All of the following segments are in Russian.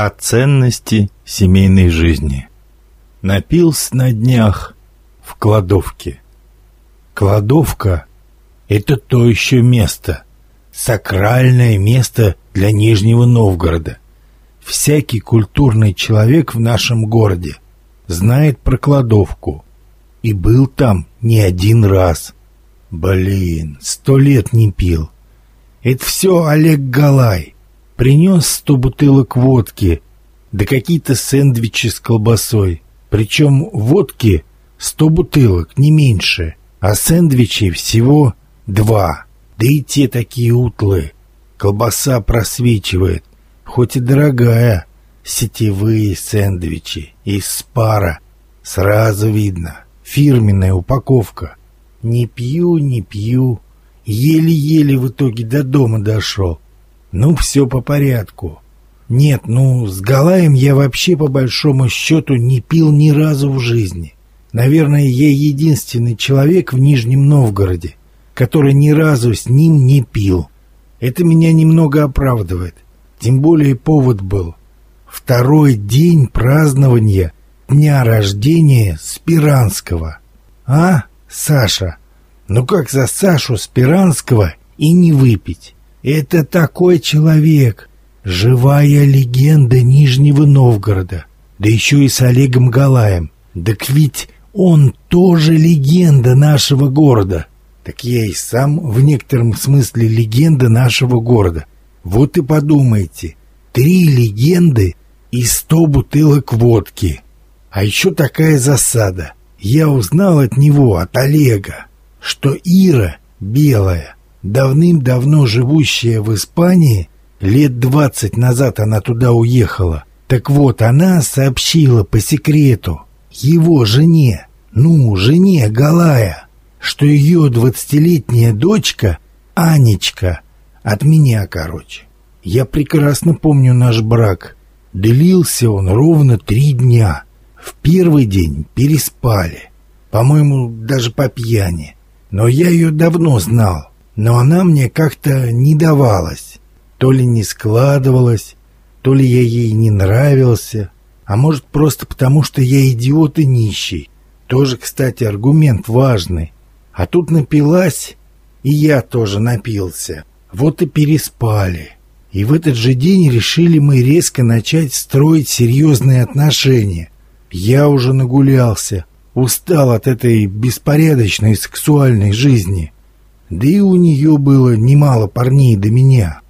О ценности семейной жизни. Напился на днях в кладовке. Кладовка — это то еще место, сакральное место для Нижнего Новгорода. Всякий культурный человек в нашем городе знает про кладовку и был там не один раз. Блин, сто лет не пил. Это все Олег Галай. Принес сто бутылок водки, да какие-то сэндвичи с колбасой. Причем водки сто бутылок, не меньше, а сэндвичей всего два. Да и те такие утлые. Колбаса просвечивает, хоть и дорогая. Сетевые сэндвичи из спара. Сразу видно. Фирменная упаковка. Не пью, не пью. Еле-еле в итоге до дома дошел. Ну, все по порядку. Нет, ну, с Галаем я вообще по большому счету не пил ни разу в жизни. Наверное, я единственный человек в Нижнем Новгороде, который ни разу с ним не пил. Это меня немного оправдывает. Тем более повод был. Второй день празднования дня рождения Спиранского. А, Саша? Ну как за Сашу Спиранского и не выпить? Это такой человек, живая легенда Нижнего Новгорода, да еще и с Олегом Галаем. Так ведь он тоже легенда нашего города. Так я и сам в некотором смысле легенда нашего города. Вот и подумайте, три легенды и сто бутылок водки. А еще такая засада. Я узнал от него, от Олега, что Ира белая давным-давно живущая в Испании, лет двадцать назад она туда уехала. Так вот, она сообщила по секрету его жене, ну, жене Галая, что ее двадцатилетняя дочка, Анечка, от меня, короче. Я прекрасно помню наш брак. Длился он ровно три дня. В первый день переспали. По-моему, даже по пьяни. Но я ее давно знал но она мне как-то не давалась. То ли не складывалась, то ли я ей не нравился, а может просто потому, что я идиот и нищий. Тоже, кстати, аргумент важный. А тут напилась, и я тоже напился. Вот и переспали. И в этот же день решили мы резко начать строить серьезные отношения. Я уже нагулялся, устал от этой беспорядочной сексуальной жизни. Да и у нее было немало парней до меня.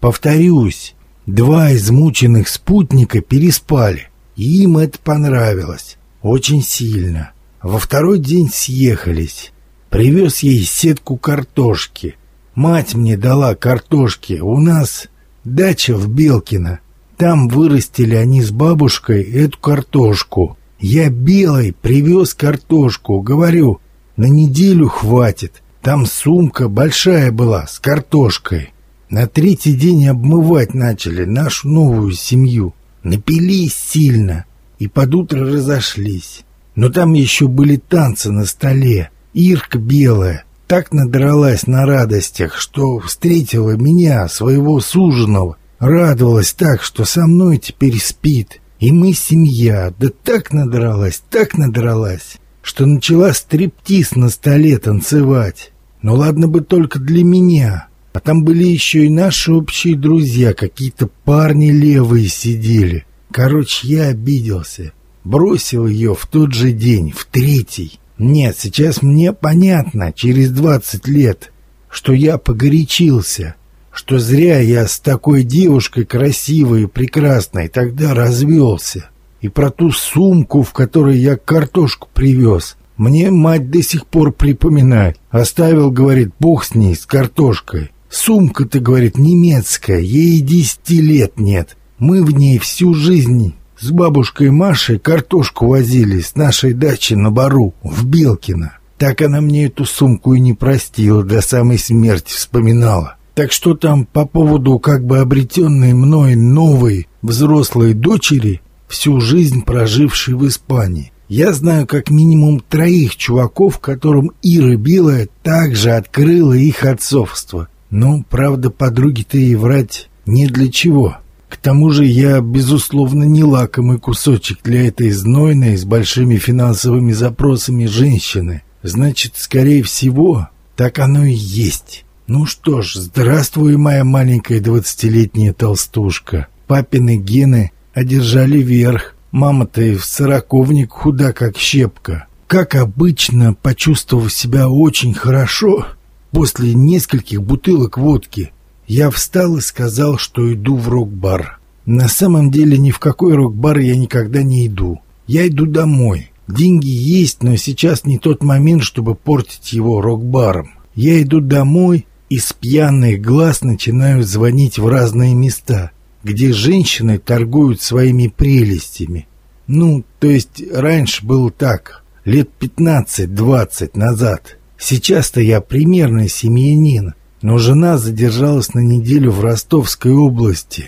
Повторюсь, два измученных спутника переспали, и им это понравилось. Очень сильно. Во второй день съехались. Привез ей сетку картошки. Мать мне дала картошки. У нас дача в Белкино. Там вырастили они с бабушкой эту картошку. Я белой привез картошку. Говорю, на неделю хватит. Там сумка большая была, с картошкой. На третий день обмывать начали нашу новую семью. Напились сильно и под утро разошлись. Но там еще были танцы на столе. Ирка белая так надралась на радостях, что встретила меня, своего суженого. Радовалась так, что со мной теперь спит. И мы семья. Да так надралась, так надралась, что начала стриптиз на столе танцевать. Ну ладно бы только для меня. А там были еще и наши общие друзья, какие-то парни левые сидели. Короче, я обиделся. Бросил ее в тот же день, в третий. Нет, сейчас мне понятно, через двадцать лет, что я погорячился, что зря я с такой девушкой красивой и прекрасной тогда развелся. И про ту сумку, в которой я картошку привез, мне мать до сих пор припоминает. Оставил, говорит, бог с ней, с картошкой. Сумка-то, говорит, немецкая, ей десяти лет нет. Мы в ней всю жизнь с бабушкой Машей картошку возили с нашей дачи на Бару, в Белкино. Так она мне эту сумку и не простила, до самой смерти вспоминала. Так что там по поводу как бы обретенной мной новой взрослой дочери, всю жизнь прожившей в Испании. Я знаю как минимум троих чуваков, которым Ира Белая также открыла их отцовство. Но, правда, подруги-то и врать не для чего. К тому же я, безусловно, не лакомый кусочек для этой знойной с большими финансовыми запросами женщины. Значит, скорее всего, так оно и есть. Ну что ж, здравствуй, моя маленькая двадцатилетняя толстушка. Папины гены одержали верх. Мама-то и в сороковник худа, как щепка. Как обычно, почувствовав себя очень хорошо, после нескольких бутылок водки, я встал и сказал, что иду в рок-бар. На самом деле ни в какой рок-бар я никогда не иду. Я иду домой. Деньги есть, но сейчас не тот момент, чтобы портить его рок-баром. Я иду домой и с пьяных глаз начинаю звонить в разные места, где женщины торгуют своими прелестями. Ну, то есть раньше было так, лет 15-20 назад. Сейчас-то я примерный семьянин, но жена задержалась на неделю в Ростовской области,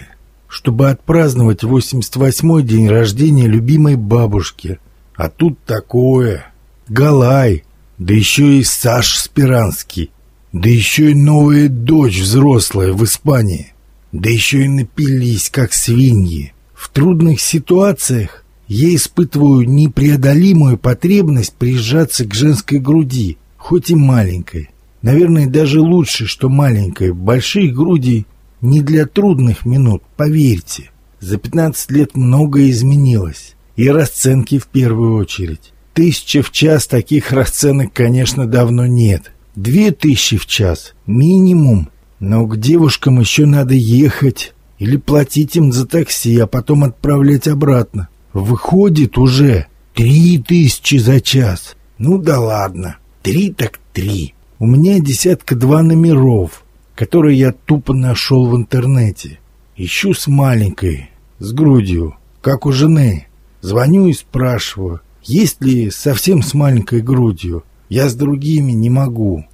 чтобы отпраздновать 88-й день рождения любимой бабушки. А тут такое. Галай, да еще и Саш Спиранский, да еще и новая дочь взрослая в Испании, да еще и напились, как свиньи. В трудных ситуациях я испытываю непреодолимую потребность прижаться к женской груди, хоть и маленькой. Наверное, даже лучше, что маленькой. Большие груди не для трудных минут, поверьте. За 15 лет многое изменилось. И расценки в первую очередь. Тысяча в час таких расценок, конечно, давно нет. Две тысячи в час минимум. Но к девушкам еще надо ехать или платить им за такси, а потом отправлять обратно. Выходит уже три тысячи за час. Ну да ладно, три так три. У меня десятка-два номеров, которые я тупо нашел в интернете. Ищу с маленькой, с грудью, как у жены. Звоню и спрашиваю, есть ли совсем с маленькой грудью. Я с другими не могу.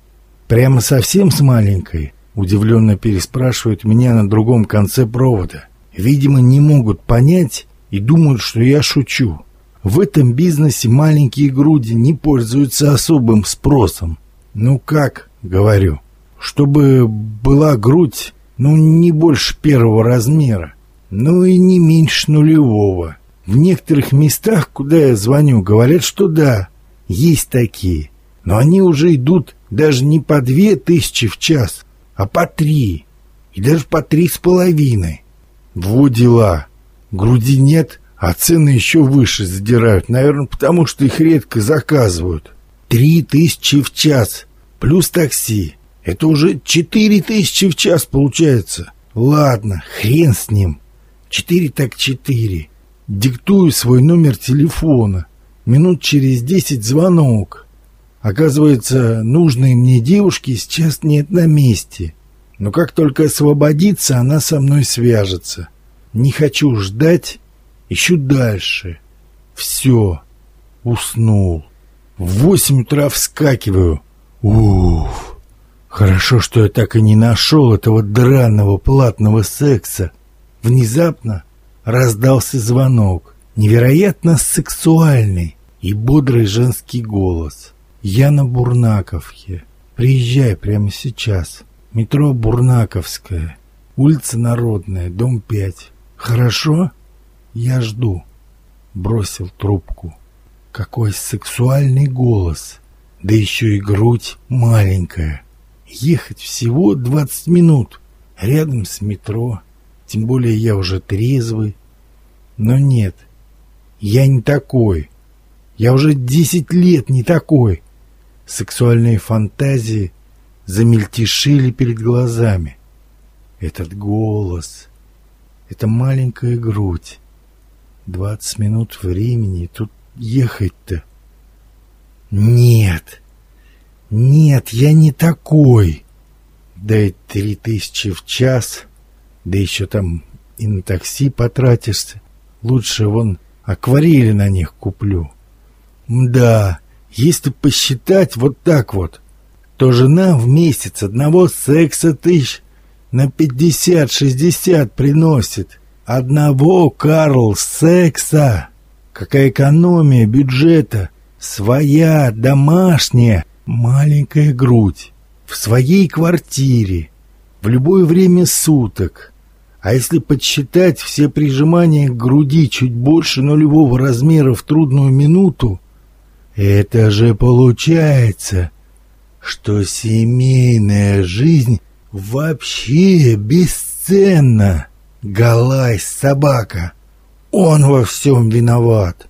Прямо совсем с маленькой? Удивленно переспрашивают меня на другом конце провода. Видимо, не могут понять и думают, что я шучу. В этом бизнесе маленькие груди не пользуются особым спросом. «Ну как?» — говорю. «Чтобы была грудь, ну, не больше первого размера, ну и не меньше нулевого. В некоторых местах, куда я звоню, говорят, что да, есть такие, но они уже идут даже не по две тысячи в час, а по три, и даже по три с половиной. Во дела. Груди нет, а цены еще выше задирают, наверное, потому что их редко заказывают». Три тысячи в час, плюс такси. Это уже четыре тысячи в час получается. Ладно, хрен с ним. Четыре так четыре. Диктую свой номер телефона. Минут через десять звонок. Оказывается, нужной мне девушки сейчас нет на месте. Но как только освободится, она со мной свяжется. Не хочу ждать, ищу дальше. Все, уснул. В восемь утра вскакиваю. Уф, хорошо, что я так и не нашел этого драного платного секса. Внезапно раздался звонок. Невероятно сексуальный и бодрый женский голос. Я на Бурнаковке. Приезжай прямо сейчас. Метро Бурнаковская. Улица Народная, дом 5. Хорошо? Я жду. Бросил трубку. Какой сексуальный голос, да еще и грудь маленькая. Ехать всего 20 минут, рядом с метро, тем более я уже трезвый. Но нет, я не такой. Я уже 10 лет не такой. Сексуальные фантазии замельтешили перед глазами. Этот голос, эта маленькая грудь. Двадцать минут времени, тут ехать-то? Нет, нет, я не такой. Да и три тысячи в час, да еще там и на такси потратишься. Лучше вон акварели на них куплю. Да, если посчитать вот так вот, то жена в месяц одного секса тысяч на пятьдесят-шестьдесят приносит. Одного, Карл, секса. Какая экономия бюджета? Своя, домашняя, маленькая грудь. В своей квартире. В любое время суток. А если подсчитать все прижимания к груди чуть больше нулевого размера в трудную минуту, это же получается, что семейная жизнь вообще бесценна. Галай собака, он во всем виноват.